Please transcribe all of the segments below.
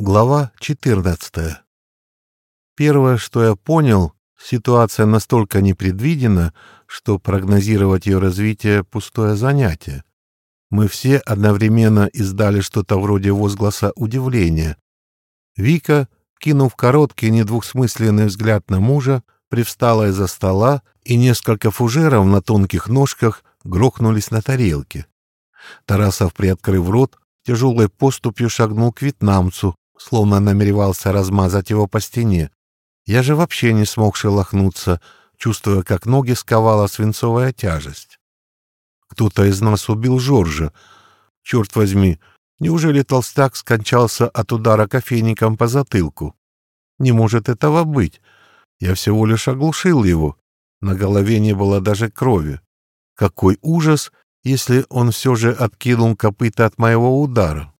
Глава 14. Первое, что я понял, ситуация настолько непредвидена, что прогнозировать ее развитие — пустое занятие. Мы все одновременно издали что-то вроде возгласа удивления. Вика, кинув короткий недвусмысленный взгляд на мужа, привстала из-за стола, и несколько фужеров на тонких ножках грохнулись на тарелке. Тарасов, приоткрыв рот, тяжелой поступью шагнул к вьетнамцу, словно намеревался размазать его по стене. Я же вообще не смог шелохнуться, чувствуя, как ноги сковала свинцовая тяжесть. Кто-то из нас убил Жоржа. Черт возьми, неужели толстяк скончался от удара кофейником по затылку? Не может этого быть. Я всего лишь оглушил его. На голове не было даже крови. Какой ужас, если он все же откинул копыта от моего удара.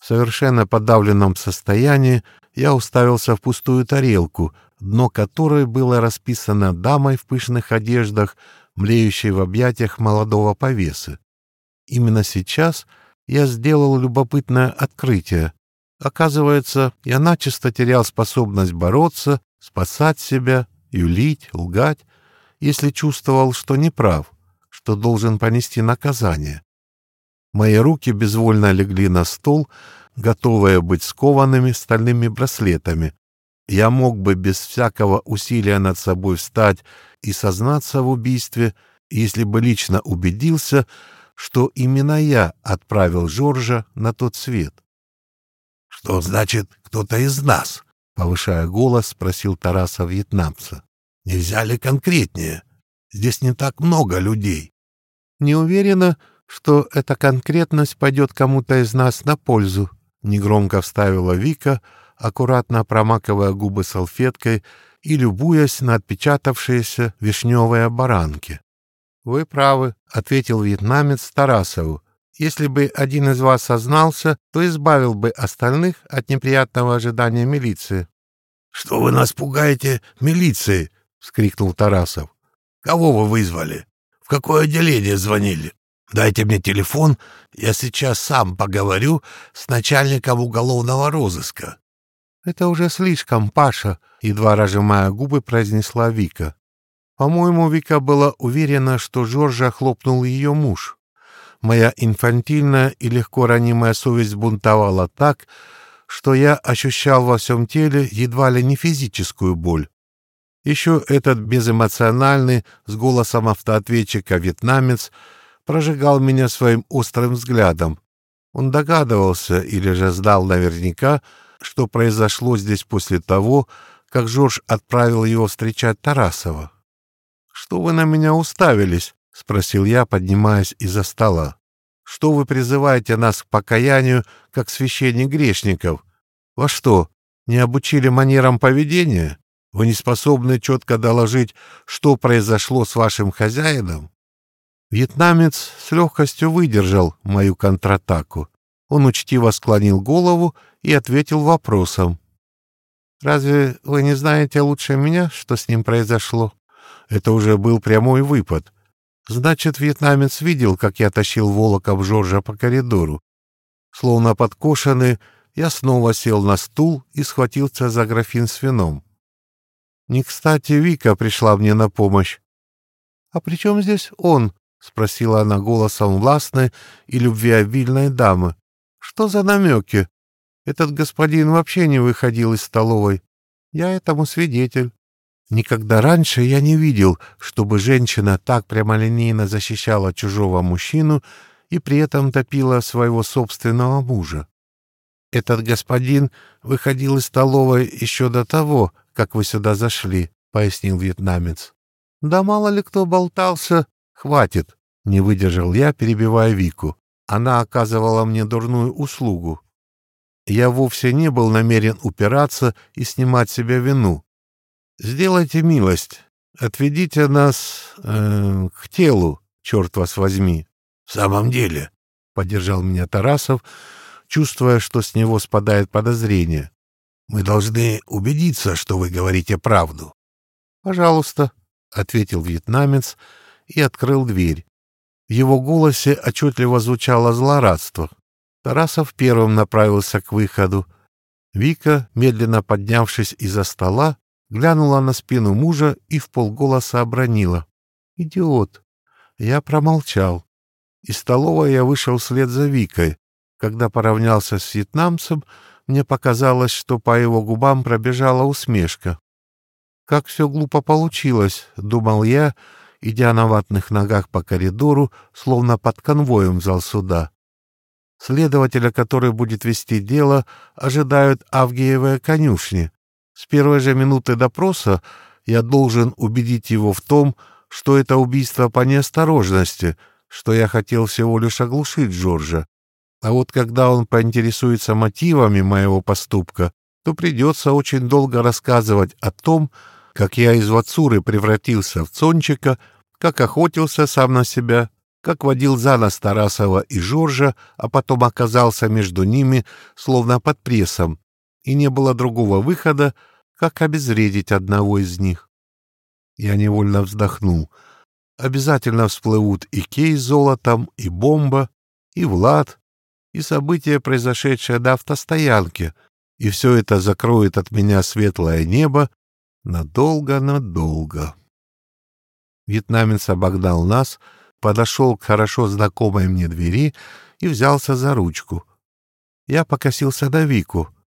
В совершенно подавленном состоянии я уставился в пустую тарелку, дно которой было расписано дамой в пышных одеждах, млеющей в объятиях молодого повесы. Именно сейчас я сделал любопытное открытие. Оказывается, я начисто терял способность бороться, спасать себя, юлить, лгать, если чувствовал, что неправ, что должен понести наказание. Мои руки безвольно легли на стол, готовые быть скованными стальными браслетами. Я мог бы без всякого усилия над собой встать и сознаться в убийстве, если бы лично убедился, что именно я отправил Жоржа на тот свет. — Что значит кто-то из нас? — повышая голос, спросил Тараса вьетнамца. — Нельзя ли конкретнее? Здесь не так много людей. — Не уверена, что эта конкретность пойдет кому-то из нас на пользу, — негромко вставила Вика, аккуратно промакивая губы салфеткой и любуясь на отпечатавшиеся вишневые баранки. — Вы правы, — ответил вьетнамец Тарасову. — Если бы один из вас сознался, то избавил бы остальных от неприятного ожидания милиции. — Что вы нас пугаете милицией? — вскрикнул Тарасов. — Кого вы вызвали? В какое отделение звонили? Дайте мне телефон, я сейчас сам поговорю с начальником уголовного розыска. — Это уже слишком, Паша, — едва разжимая губы, произнесла Вика. По-моему, Вика была уверена, что Жоржа хлопнул ее муж. Моя инфантильная и легко ранимая совесть бунтовала так, что я ощущал во всем теле едва ли не физическую боль. Еще этот безэмоциональный, с голосом автоответчика вьетнамец — прожигал меня своим острым взглядом. Он догадывался или же знал наверняка, что произошло здесь после того, как Жорж отправил его встречать Тарасова. «Что вы на меня уставились?» — спросил я, поднимаясь из-за стола. «Что вы призываете нас к покаянию, как священник грешников? Во что, не обучили манерам поведения? Вы не способны четко доложить, что произошло с вашим хозяином?» Вьетнамец с легкостью выдержал мою контратаку. Он учтиво склонил голову и ответил вопросом. «Разве вы не знаете лучше меня, что с ним произошло?» Это уже был прямой выпад. Значит, вьетнамец видел, как я тащил волоком Жоржа по коридору. Словно подкошенный, я снова сел на стул и схватился за графин с вином. Не кстати Вика пришла мне на помощь. «А при чем здесь он?» — спросила она голосом властной и любвеобильной дамы. — Что за намеки? Этот господин вообще не выходил из столовой. Я этому свидетель. Никогда раньше я не видел, чтобы женщина так прямолинейно защищала чужого мужчину и при этом топила своего собственного мужа. Этот господин выходил из столовой еще до того, как вы сюда зашли, — пояснил вьетнамец. Да мало ли кто болтался, «Хватит!» — не выдержал я, перебивая Вику. Она оказывала мне дурную услугу. Я вовсе не был намерен упираться и снимать себе вину. «Сделайте милость, отведите нас э, к телу, черт вас возьми». «В самом деле», — поддержал меня Тарасов, чувствуя, что с него спадает подозрение. «Мы должны убедиться, что вы говорите правду». «Пожалуйста», — ответил вьетнамец, — и открыл дверь. В его голосе отчетливо звучало злорадство. Тарасов первым направился к выходу. Вика, медленно поднявшись из-за стола, глянула на спину мужа и в полголоса обронила. «Идиот!» Я промолчал. Из столовой я вышел вслед за Викой. Когда поравнялся с вьетнамцем, мне показалось, что по его губам пробежала усмешка. «Как все глупо получилось», — думал я, идя на ватных ногах по коридору, словно под конвоем зал суда. Следователя, который будет вести дело, ожидают Авгиевые конюшни. С первой же минуты допроса я должен убедить его в том, что это убийство по неосторожности, что я хотел всего лишь оглушить Джорджа. А вот когда он поинтересуется мотивами моего поступка, то придется очень долго рассказывать о том, как я из Вацуры превратился в Цончика, как охотился сам на себя, как водил за нос Тарасова и Жоржа, а потом оказался между ними, словно под прессом, и не было другого выхода, как обезвредить одного из них. Я невольно вздохнул. Обязательно всплывут и Кей с золотом, и бомба, и Влад, и события, произошедшие до автостоянки, и все это закроет от меня светлое небо надолго-надолго. Вьетнамец обогнал нас, подошел к хорошо знакомой мне двери и взялся за ручку. Я покосился на Вику —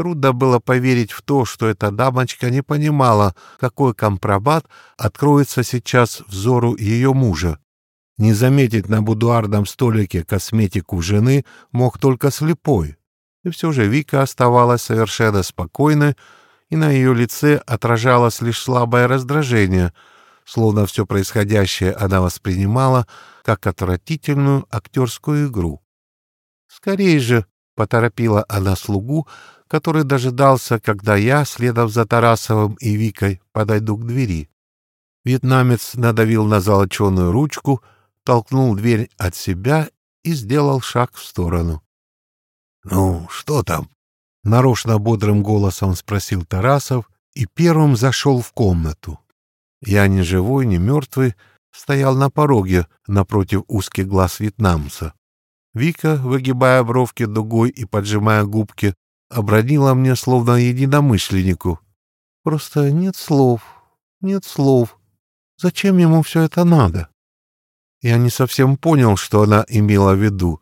Трудно было поверить в то, что эта дамочка не понимала, какой компромат откроется сейчас взору ее мужа. Не заметить на будуарном столике косметику жены мог только слепой. И все же Вика оставалась совершенно спокойной, и на ее лице отражалось лишь слабое раздражение, словно все происходящее она воспринимала как отвратительную актерскую игру. «Скорей же!» — поторопила она слугу, который дожидался, когда я, следом за Тарасовым и Викой, подойду к двери. Вьетнамец надавил на золоченую ручку, толкнул дверь от себя и сделал шаг в сторону. — Ну, что там? — нарочно бодрым голосом спросил Тарасов и первым зашел в комнату. Я ни живой, ни мертвый стоял на пороге напротив узких глаз вьетнамца. Вика, выгибая бровки дугой и поджимая губки, обронила мне словно единомышленнику. Просто нет слов, нет слов. Зачем ему все это надо? Я не совсем понял, что она имела в виду.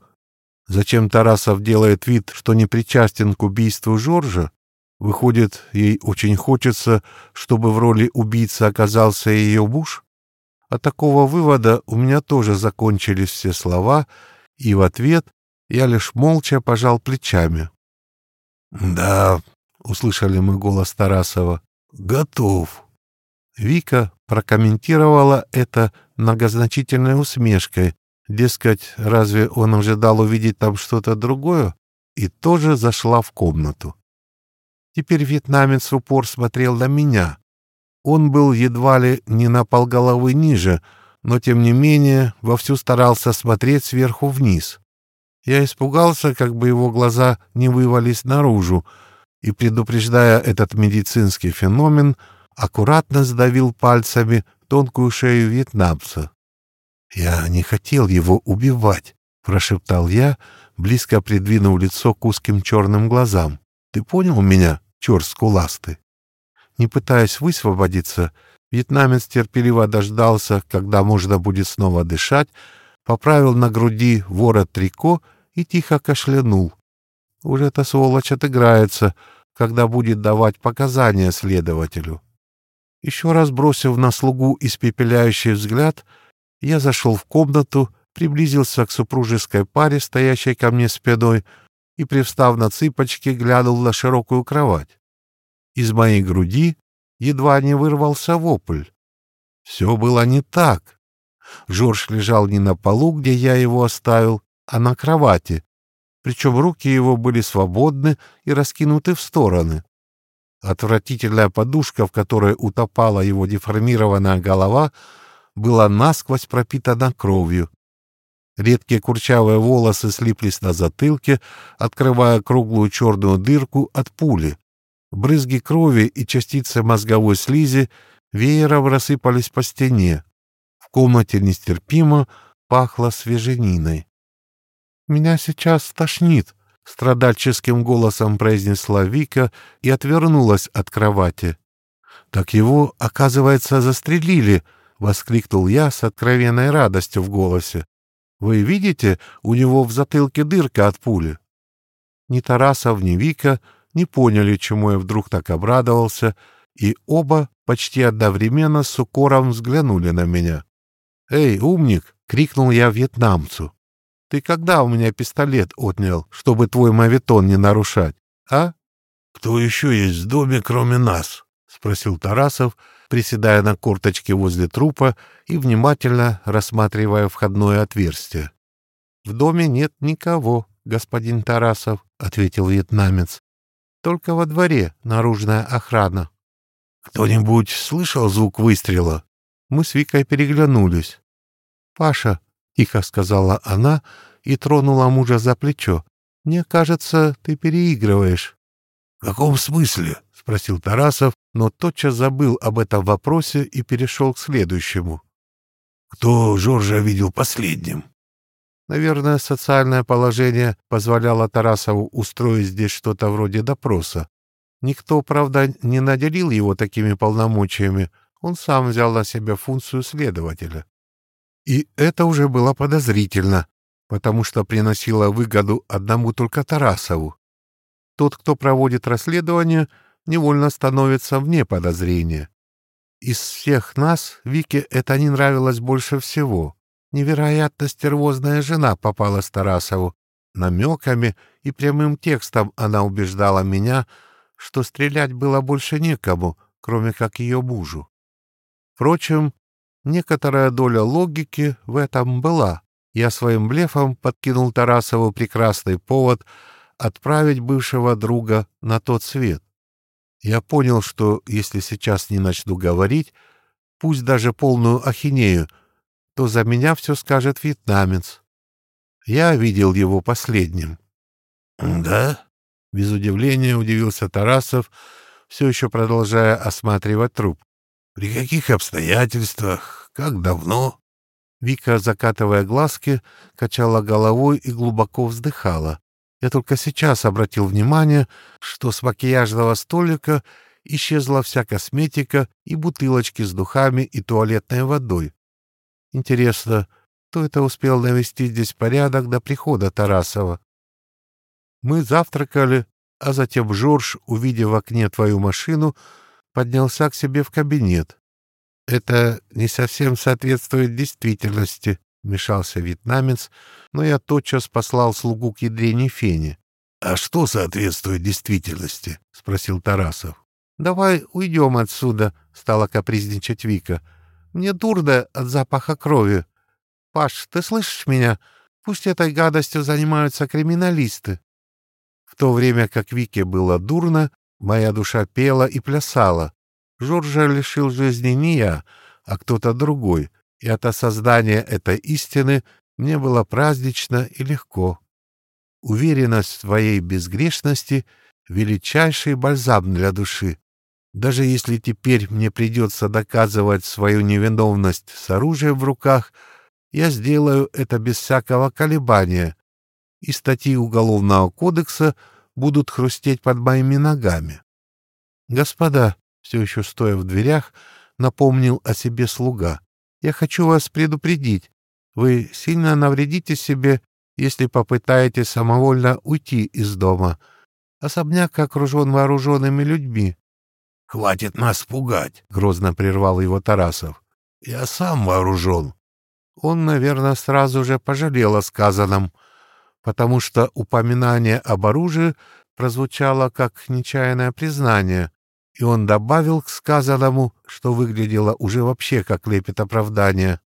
Зачем Тарасов делает вид, что не причастен к убийству Жоржа? Выходит, ей очень хочется, чтобы в роли убийцы оказался ее муж? От такого вывода у меня тоже закончились все слова, и в ответ я лишь молча пожал плечами. «Да», — услышали мы голос Тарасова, — «готов». Вика прокомментировала это многозначительной усмешкой, дескать, разве он ожидал увидеть там что-то другое, и тоже зашла в комнату. Теперь вьетнамец в упор смотрел на меня. Он был едва ли не на полголовы ниже, но, тем не менее, вовсю старался смотреть сверху вниз. Я испугался, как бы его глаза не вывались наружу, и, предупреждая этот медицинский феномен, аккуратно сдавил пальцами тонкую шею вьетнамца. «Я не хотел его убивать», — прошептал я, близко придвинув лицо к узким черным глазам. «Ты понял меня, черт скуластый?» Не пытаясь высвободиться, вьетнамец терпеливо дождался, когда можно будет снова дышать, поправил на груди ворот трико и тихо кашлянул. Уже эта сволочь отыграется, когда будет давать показания следователю. Еще раз бросив на слугу испепеляющий взгляд, я зашел в комнату, приблизился к супружеской паре, стоящей ко мне спиной, и, привстав на цыпочки, глянул на широкую кровать. Из моей груди едва не вырвался вопль. Все было не так. Жорж лежал не на полу, где я его оставил, а на кровати, причем руки его были свободны и раскинуты в стороны. Отвратительная подушка, в которой утопала его деформированная голова, была насквозь пропитана кровью. Редкие курчавые волосы слиплись на затылке, открывая круглую черную дырку от пули. Брызги крови и частицы мозговой слизи веером рассыпались по стене. В комнате нестерпимо пахло свежениной. «Меня сейчас тошнит», — страдальческим голосом произнесла Вика и отвернулась от кровати. «Так его, оказывается, застрелили!» — воскликнул я с откровенной радостью в голосе. «Вы видите, у него в затылке дырка от пули?» Ни Тарасов, ни Вика не поняли, чему я вдруг так обрадовался, и оба почти одновременно с укором взглянули на меня. «Эй, умник!» — крикнул я вьетнамцу. Ты когда у меня пистолет отнял, чтобы твой мавитон не нарушать, а? — Кто еще есть в доме, кроме нас? — спросил Тарасов, приседая на корточке возле трупа и внимательно рассматривая входное отверстие. — В доме нет никого, господин Тарасов, — ответил вьетнамец. — Только во дворе наружная охрана. — Кто-нибудь слышал звук выстрела? Мы с Викой переглянулись. — Паша, тихо сказала она и тронула мужа за плечо. «Мне кажется, ты переигрываешь». «В каком смысле?» — спросил Тарасов, но тотчас забыл об этом вопросе и перешел к следующему. «Кто Жоржа видел последним?» Наверное, социальное положение позволяло Тарасову устроить здесь что-то вроде допроса. Никто, правда, не наделил его такими полномочиями, он сам взял на себя функцию следователя. И это уже было подозрительно, потому что приносило выгоду одному только Тарасову. Тот, кто проводит расследование, невольно становится вне подозрения. Из всех нас Вике это не нравилось больше всего. Невероятно стервозная жена попалась Тарасову. Намеками и прямым текстом она убеждала меня, что стрелять было больше некому, кроме как ее мужу. Впрочем, Некоторая доля логики в этом была. Я своим блефом подкинул Тарасову прекрасный повод отправить бывшего друга на тот свет. Я понял, что если сейчас не начну говорить, пусть даже полную ахинею, то за меня все скажет вьетнамец. Я видел его последним. — Да? — без удивления удивился Тарасов, все еще продолжая осматривать труп. При каких обстоятельствах? Как давно? Вика, закатывая глазки, качала головой и глубоко вздыхала. Я только сейчас обратил внимание, что с макияжного столика исчезла вся косметика и бутылочки с духами и туалетной водой. Интересно, кто это успел навести здесь порядок до прихода Тарасова? Мы завтракали, а затем Жорж, увидев в окне твою машину, поднялся к себе в кабинет. «Это не совсем соответствует действительности», — вмешался вьетнамец, но я тотчас послал слугу к ядрене фене. «А что соответствует действительности?» — спросил Тарасов. «Давай уйдем отсюда», — стала капризничать Вика. «Мне дурно от запаха крови. Паш, ты слышишь меня? Пусть этой гадостью занимаются криминалисты». В то время как Вике было дурно, Моя душа пела и плясала. Жоржа лишил жизни не я, а кто-то другой, и от осознания этой истины мне было празднично и легко. Уверенность в своей безгрешности — величайший бальзам для души. Даже если теперь мне придется доказывать свою невиновность с оружием в руках, я сделаю это без всякого колебания, и статьи Уголовного кодекса — будут хрустеть под моими ногами. Господа, все еще стоя в дверях, напомнил о себе слуга. Я хочу вас предупредить. Вы сильно навредите себе, если попытаетесь самовольно уйти из дома. Особняк окружен вооруженными людьми. — Хватит нас пугать, — грозно прервал его Тарасов. — Я сам вооружен. Он, наверное, сразу же пожалел о сказанном — потому что упоминание об оружии прозвучало как нечаянное признание, и он добавил к сказанному, что выглядело уже вообще как лепет оправдания.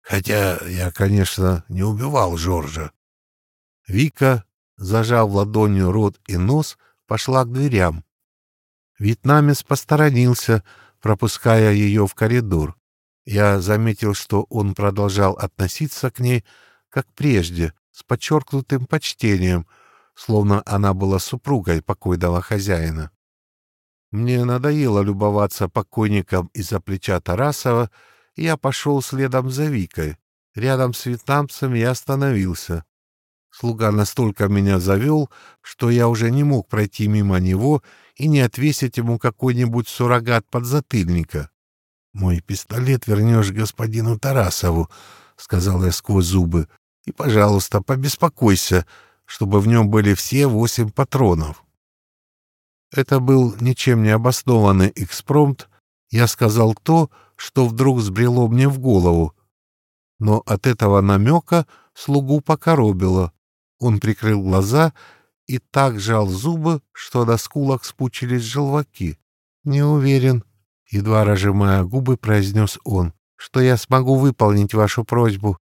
Хотя я, конечно, не убивал Жоржа. Вика, зажав ладонью рот и нос, пошла к дверям. Вьетнамец посторонился, пропуская ее в коридор. Я заметил, что он продолжал относиться к ней, как прежде, с подчеркнутым почтением, словно она была супругой покойного хозяина. Мне надоело любоваться покойником из-за плеча Тарасова, и я пошел следом за Викой. Рядом с вьетнамцем я остановился. Слуга настолько меня завел, что я уже не мог пройти мимо него и не отвесить ему какой-нибудь суррогат подзатыльника. «Мой пистолет вернешь господину Тарасову», — сказал я сквозь зубы. «И, пожалуйста, побеспокойся, чтобы в нем были все восемь патронов». Это был ничем не обоснованный экспромт. Я сказал то, что вдруг сбрело мне в голову. Но от этого намека слугу покоробило. Он прикрыл глаза и так жал зубы, что до скулок спучились желваки. «Не уверен», — едва разжимая губы, произнес он, «что я смогу выполнить вашу просьбу.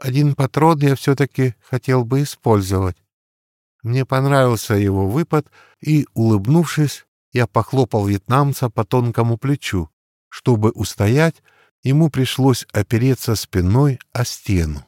Один патрон я все-таки хотел бы использовать». Мне понравился его выпад, и, улыбнувшись, я похлопал вьетнамца по тонкому плечу. Чтобы устоять, ему пришлось опереться спиной о стену.